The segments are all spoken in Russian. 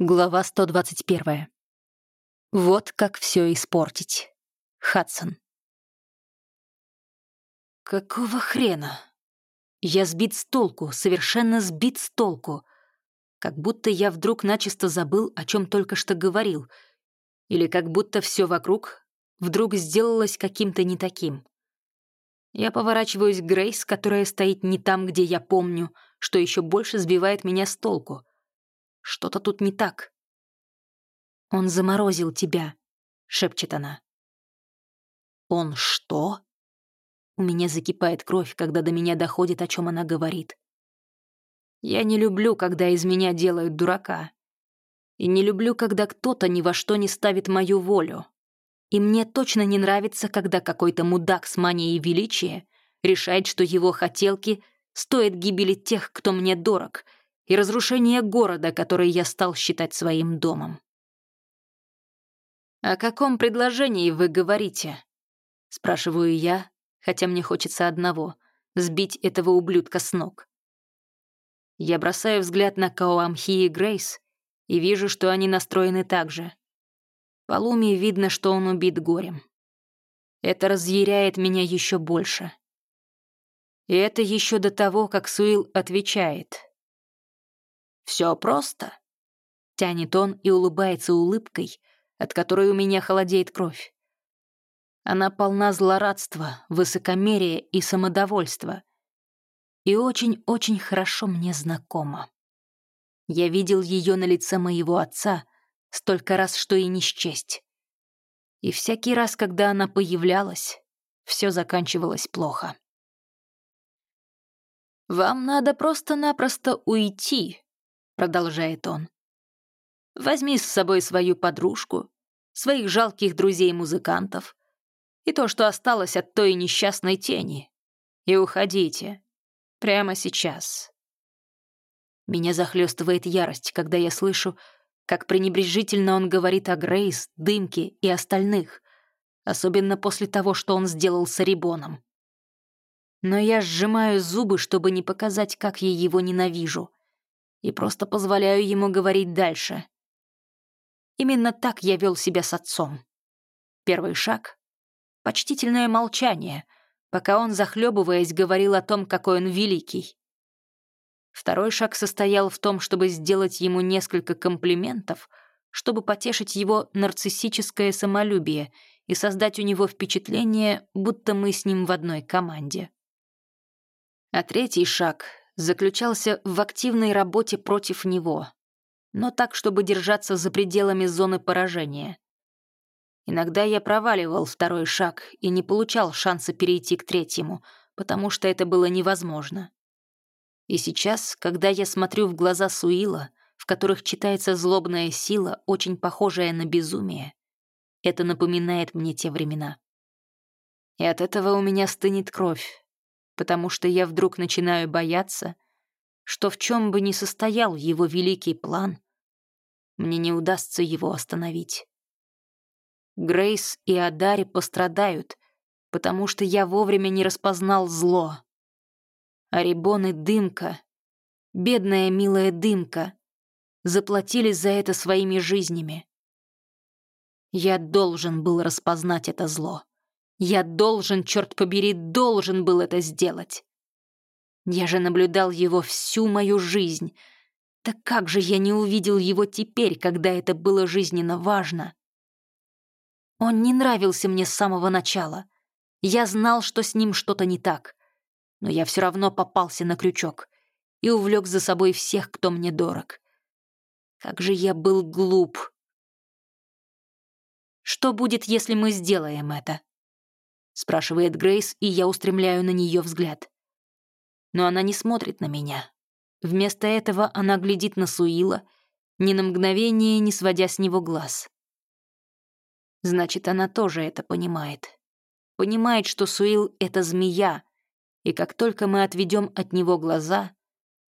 Глава 121. Вот как все испортить. Хадсон. Какого хрена? Я сбит с толку, совершенно сбит с толку. Как будто я вдруг начисто забыл, о чем только что говорил. Или как будто все вокруг вдруг сделалось каким-то не таким. Я поворачиваюсь к Грейс, которая стоит не там, где я помню, что еще больше сбивает меня с толку — что-то тут не так. «Он заморозил тебя», — шепчет она. «Он что?» У меня закипает кровь, когда до меня доходит, о чем она говорит. Я не люблю, когда из меня делают дурака. И не люблю, когда кто-то ни во что не ставит мою волю. И мне точно не нравится, когда какой-то мудак с манией величия решает, что его хотелки стоят гибели тех, кто мне дорог, и разрушение города, который я стал считать своим домом. «О каком предложении вы говорите?» — спрашиваю я, хотя мне хочется одного — сбить этого ублюдка с ног. Я бросаю взгляд на Каоамхи и Грейс и вижу, что они настроены так же. По Луме видно, что он убит горем. Это разъяряет меня еще больше. И это еще до того, как Суил отвечает — все просто. Тянет он и улыбается улыбкой, от которой у меня холодеет кровь. Она полна злорадства, высокомерия и самодовольства. И очень-очень хорошо мне знакома. Я видел ее на лице моего отца столько раз, что и не счесть. И всякий раз, когда она появлялась, все заканчивалось плохо. «Вам надо просто-напросто уйти», — продолжает он. «Возьми с собой свою подружку, своих жалких друзей-музыкантов и то, что осталось от той несчастной тени, и уходите. Прямо сейчас». Меня захлестывает ярость, когда я слышу, как пренебрежительно он говорит о Грейс, Дымке и остальных, особенно после того, что он сделал с Рибоном. Но я сжимаю зубы, чтобы не показать, как я его ненавижу и просто позволяю ему говорить дальше. Именно так я вел себя с отцом. Первый шаг — почтительное молчание, пока он, захлебываясь, говорил о том, какой он великий. Второй шаг состоял в том, чтобы сделать ему несколько комплиментов, чтобы потешить его нарциссическое самолюбие и создать у него впечатление, будто мы с ним в одной команде. А третий шаг заключался в активной работе против него, но так, чтобы держаться за пределами зоны поражения. Иногда я проваливал второй шаг и не получал шанса перейти к третьему, потому что это было невозможно. И сейчас, когда я смотрю в глаза Суила, в которых читается злобная сила, очень похожая на безумие, это напоминает мне те времена. И от этого у меня стынет кровь, потому что я вдруг начинаю бояться, что в чем бы ни состоял его великий план, мне не удастся его остановить. Грейс и Адари пострадают, потому что я вовремя не распознал зло. Арибон и Дымка, бедная милая Дымка, заплатили за это своими жизнями. Я должен был распознать это зло. Я должен, черт побери, должен был это сделать. Я же наблюдал его всю мою жизнь. Так как же я не увидел его теперь, когда это было жизненно важно? Он не нравился мне с самого начала. Я знал, что с ним что-то не так. Но я все равно попался на крючок и увлек за собой всех, кто мне дорог. Как же я был глуп. «Что будет, если мы сделаем это?» Спрашивает Грейс, и я устремляю на нее взгляд. Но она не смотрит на меня. Вместо этого она глядит на Суила, ни на мгновение не сводя с него глаз. Значит, она тоже это понимает. Понимает, что Суил — это змея, и как только мы отведем от него глаза,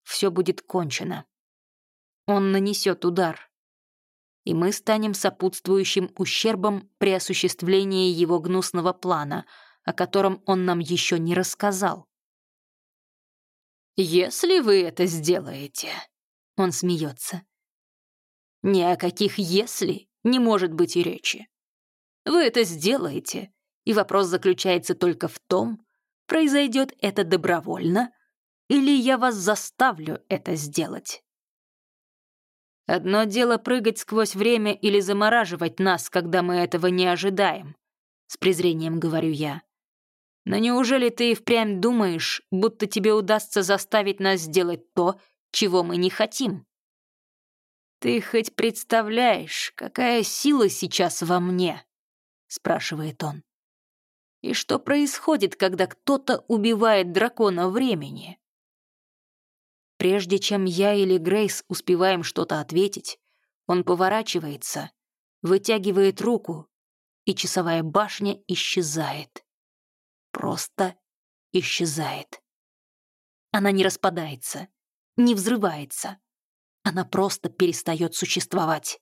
все будет кончено. Он нанесет удар, и мы станем сопутствующим ущербом при осуществлении его гнусного плана, о котором он нам еще не рассказал. «Если вы это сделаете», — он смеется, Ни о каких «если» не может быть и речи. Вы это сделаете, и вопрос заключается только в том, произойдет это добровольно или я вас заставлю это сделать. Одно дело прыгать сквозь время или замораживать нас, когда мы этого не ожидаем, с презрением говорю я. Но неужели ты и впрямь думаешь, будто тебе удастся заставить нас сделать то, чего мы не хотим? Ты хоть представляешь, какая сила сейчас во мне? спрашивает он. И что происходит, когда кто-то убивает дракона времени? Прежде чем я или Грейс успеваем что-то ответить, он поворачивается, вытягивает руку, и часовая башня исчезает. Просто исчезает. Она не распадается, не взрывается. Она просто перестает существовать.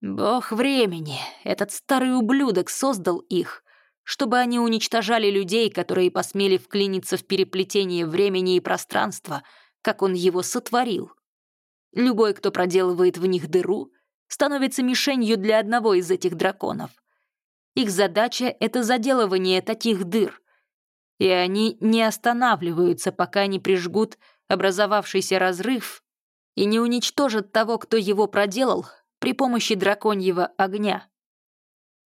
Бог времени, этот старый ублюдок создал их, чтобы они уничтожали людей, которые посмели вклиниться в переплетение времени и пространства, как он его сотворил. Любой, кто проделывает в них дыру, становится мишенью для одного из этих драконов. Их задача — это заделывание таких дыр, и они не останавливаются, пока не прижгут образовавшийся разрыв и не уничтожат того, кто его проделал, при помощи драконьего огня.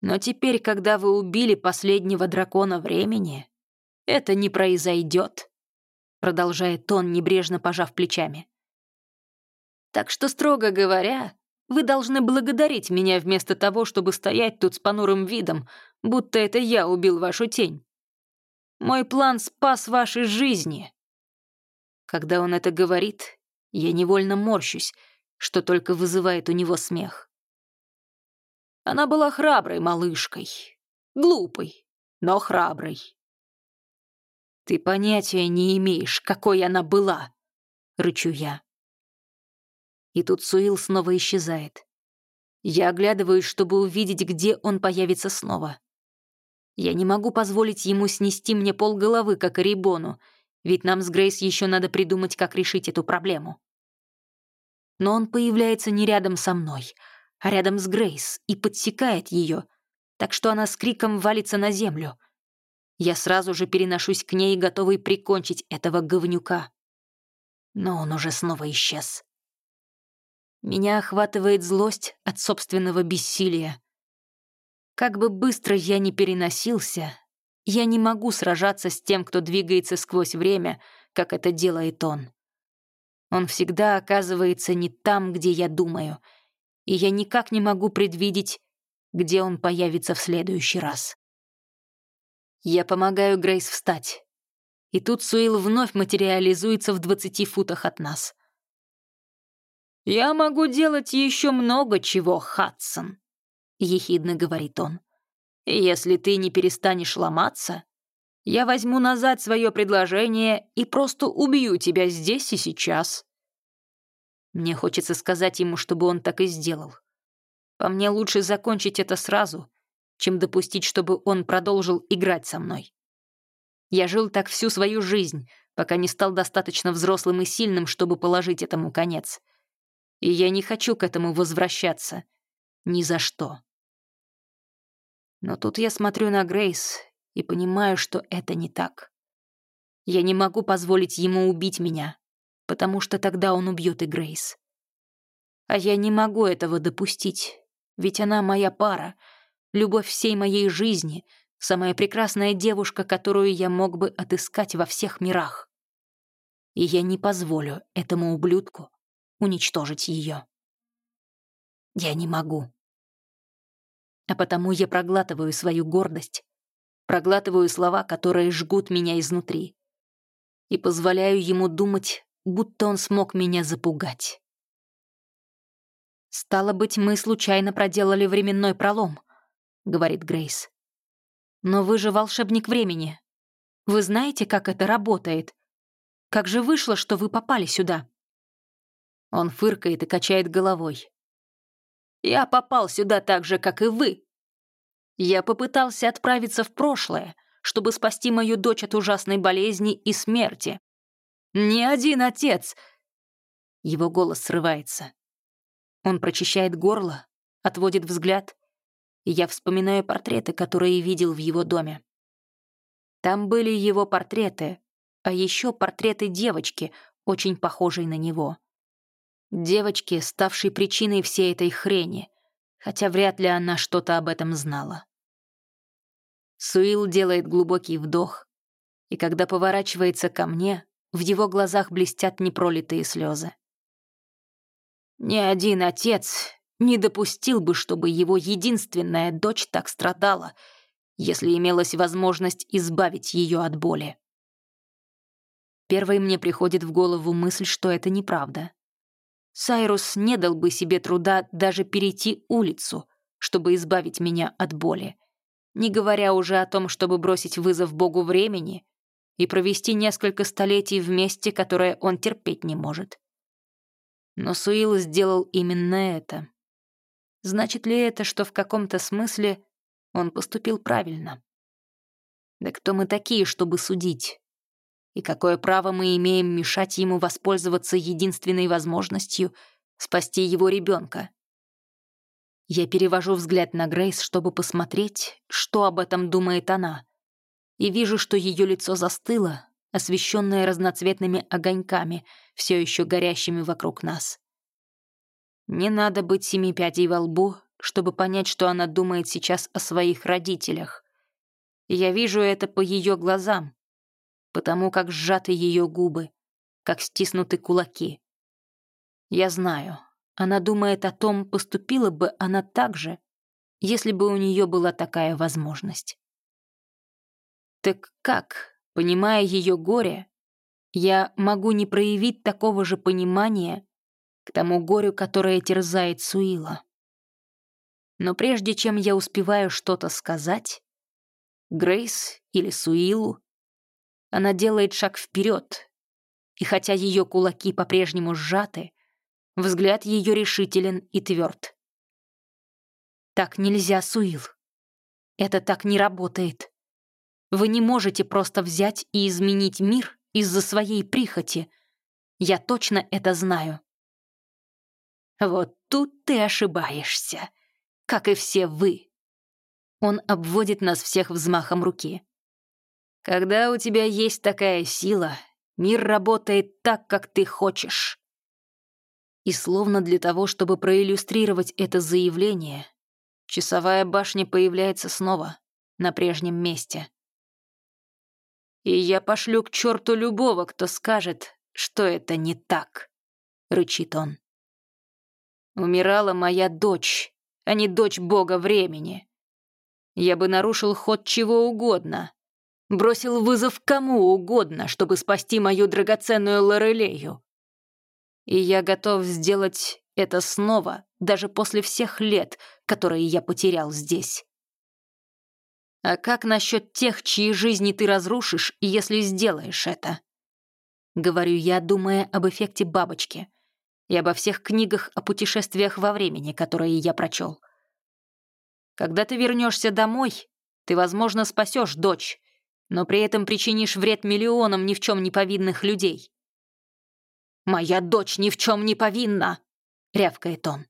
Но теперь, когда вы убили последнего дракона времени, это не произойдет, продолжает он, небрежно пожав плечами. Так что, строго говоря, вы должны благодарить меня вместо того, чтобы стоять тут с понурым видом, будто это я убил вашу тень. Мой план спас ваши жизни. Когда он это говорит, я невольно морщусь, что только вызывает у него смех. Она была храброй малышкой. Глупой, но храброй. «Ты понятия не имеешь, какой она была!» — рычу я. И тут Суил снова исчезает. Я оглядываюсь, чтобы увидеть, где он появится снова. Я не могу позволить ему снести мне полголовы, как и Рибону, ведь нам с Грейс еще надо придумать, как решить эту проблему. Но он появляется не рядом со мной, рядом с Грейс и подсекает ее, так что она с криком валится на землю. Я сразу же переношусь к ней, готовый прикончить этого говнюка. Но он уже снова исчез. Меня охватывает злость от собственного бессилия. Как бы быстро я ни переносился, я не могу сражаться с тем, кто двигается сквозь время, как это делает он. Он всегда оказывается не там, где я думаю — и я никак не могу предвидеть, где он появится в следующий раз. Я помогаю Грейс встать. И тут Суил вновь материализуется в 20 футах от нас. «Я могу делать еще много чего, Хадсон», — ехидно говорит он. «Если ты не перестанешь ломаться, я возьму назад свое предложение и просто убью тебя здесь и сейчас». Мне хочется сказать ему, чтобы он так и сделал. По мне лучше закончить это сразу, чем допустить, чтобы он продолжил играть со мной. Я жил так всю свою жизнь, пока не стал достаточно взрослым и сильным, чтобы положить этому конец. И я не хочу к этому возвращаться. Ни за что. Но тут я смотрю на Грейс и понимаю, что это не так. Я не могу позволить ему убить меня, потому что тогда он убьет и Грейс. А я не могу этого допустить, ведь она моя пара, любовь всей моей жизни, самая прекрасная девушка, которую я мог бы отыскать во всех мирах. И я не позволю этому ублюдку уничтожить ее. Я не могу. А потому я проглатываю свою гордость, проглатываю слова, которые жгут меня изнутри, и позволяю ему думать будто он смог меня запугать. «Стало быть, мы случайно проделали временной пролом», — говорит Грейс. «Но вы же волшебник времени. Вы знаете, как это работает? Как же вышло, что вы попали сюда?» Он фыркает и качает головой. «Я попал сюда так же, как и вы. Я попытался отправиться в прошлое, чтобы спасти мою дочь от ужасной болезни и смерти. Ни один отец...» Его голос срывается. Он прочищает горло, отводит взгляд, и я вспоминаю портреты, которые видел в его доме. Там были его портреты, а еще портреты девочки, очень похожей на него. Девочки, ставшей причиной всей этой хрени, хотя вряд ли она что-то об этом знала. Суил делает глубокий вдох, и когда поворачивается ко мне, в его глазах блестят непролитые слезы. Ни один отец не допустил бы, чтобы его единственная дочь так страдала, если имелась возможность избавить ее от боли. Первой мне приходит в голову мысль, что это неправда. Сайрус не дал бы себе труда даже перейти улицу, чтобы избавить меня от боли, не говоря уже о том, чтобы бросить вызов богу времени и провести несколько столетий вместе, которое он терпеть не может. Но Суил сделал именно это. Значит ли это, что в каком-то смысле он поступил правильно? Да кто мы такие, чтобы судить? И какое право мы имеем мешать ему воспользоваться единственной возможностью спасти его ребенка? Я перевожу взгляд на Грейс, чтобы посмотреть, что об этом думает она, и вижу, что ее лицо застыло, освещенное разноцветными огоньками, все еще горящими вокруг нас. Не надо быть семи пядей во лбу, чтобы понять, что она думает сейчас о своих родителях. я вижу это по ее глазам, потому как сжаты ее губы, как стиснуты кулаки. Я знаю, она думает о том, поступила бы она так же, если бы у нее была такая возможность. Так как, понимая ее горе, я могу не проявить такого же понимания к тому горю, которое терзает Суила? Но прежде чем я успеваю что-то сказать, Грейс или Суилу, она делает шаг вперед, и хотя ее кулаки по-прежнему сжаты, взгляд ее решителен и тверд. «Так нельзя, Суил. Это так не работает. Вы не можете просто взять и изменить мир из-за своей прихоти. Я точно это знаю. Вот тут ты ошибаешься, как и все вы. Он обводит нас всех взмахом руки. Когда у тебя есть такая сила, мир работает так, как ты хочешь. И словно для того, чтобы проиллюстрировать это заявление, часовая башня появляется снова на прежнем месте. И я пошлю к черту любого, кто скажет, что это не так», — рычит он. «Умирала моя дочь, а не дочь бога времени. Я бы нарушил ход чего угодно, бросил вызов кому угодно, чтобы спасти мою драгоценную Лорелею. И я готов сделать это снова, даже после всех лет, которые я потерял здесь. А как насчет тех, чьи жизни ты разрушишь, если сделаешь это? Говорю я, думая об эффекте бабочки и обо всех книгах о путешествиях во времени, которые я прочел. Когда ты вернешься домой, ты, возможно, спасешь дочь, но при этом причинишь вред миллионам ни в чем не повинных людей. «Моя дочь ни в чем не повинна!» — рявкает он.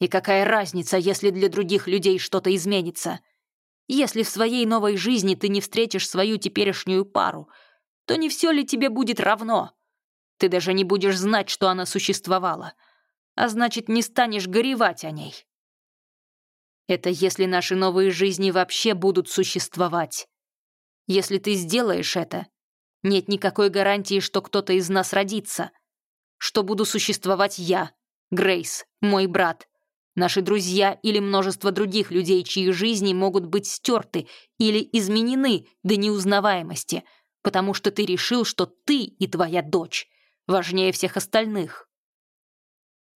«И какая разница, если для других людей что-то изменится?» Если в своей новой жизни ты не встретишь свою теперешнюю пару, то не все ли тебе будет равно? Ты даже не будешь знать, что она существовала, а значит, не станешь горевать о ней. Это если наши новые жизни вообще будут существовать. Если ты сделаешь это, нет никакой гарантии, что кто-то из нас родится, что буду существовать я, Грейс, мой брат, Наши друзья или множество других людей, чьи жизни могут быть стерты или изменены до неузнаваемости, потому что ты решил, что ты и твоя дочь важнее всех остальных.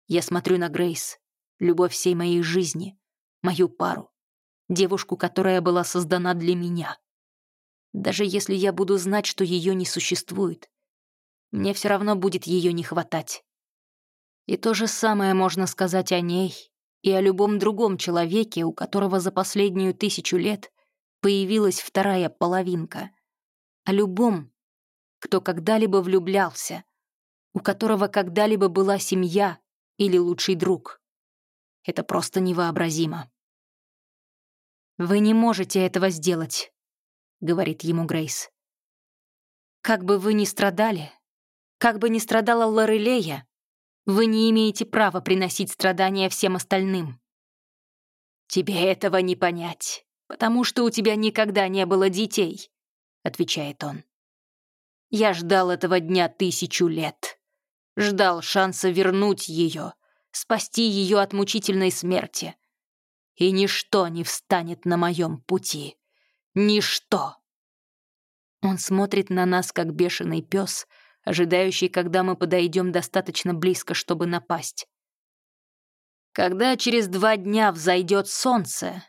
Я смотрю на Грейс, любовь всей моей жизни, мою пару, девушку, которая была создана для меня. Даже если я буду знать, что ее не существует, мне все равно будет ее не хватать. И то же самое можно сказать о ней и о любом другом человеке, у которого за последнюю тысячу лет появилась вторая половинка. О любом, кто когда-либо влюблялся, у которого когда-либо была семья или лучший друг. Это просто невообразимо. «Вы не можете этого сделать», — говорит ему Грейс. «Как бы вы ни страдали, как бы ни страдала Лорелея, вы не имеете права приносить страдания всем остальным». «Тебе этого не понять, потому что у тебя никогда не было детей», — отвечает он. «Я ждал этого дня тысячу лет. Ждал шанса вернуть ее, спасти ее от мучительной смерти. И ничто не встанет на моем пути. Ничто!» Он смотрит на нас, как бешеный пес, ожидающий, когда мы подойдем достаточно близко, чтобы напасть. Когда через два дня взойдет солнце,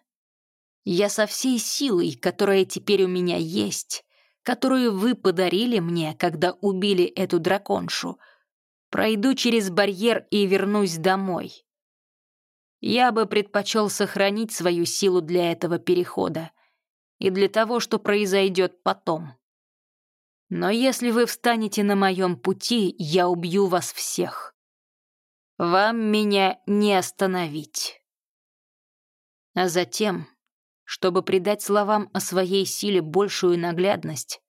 я со всей силой, которая теперь у меня есть, которую вы подарили мне, когда убили эту драконшу, пройду через барьер и вернусь домой. Я бы предпочел сохранить свою силу для этого перехода и для того, что произойдет потом. Но если вы встанете на моем пути, я убью вас всех. Вам меня не остановить. А затем, чтобы придать словам о своей силе большую наглядность,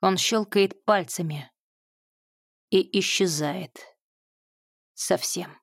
он щелкает пальцами и исчезает совсем.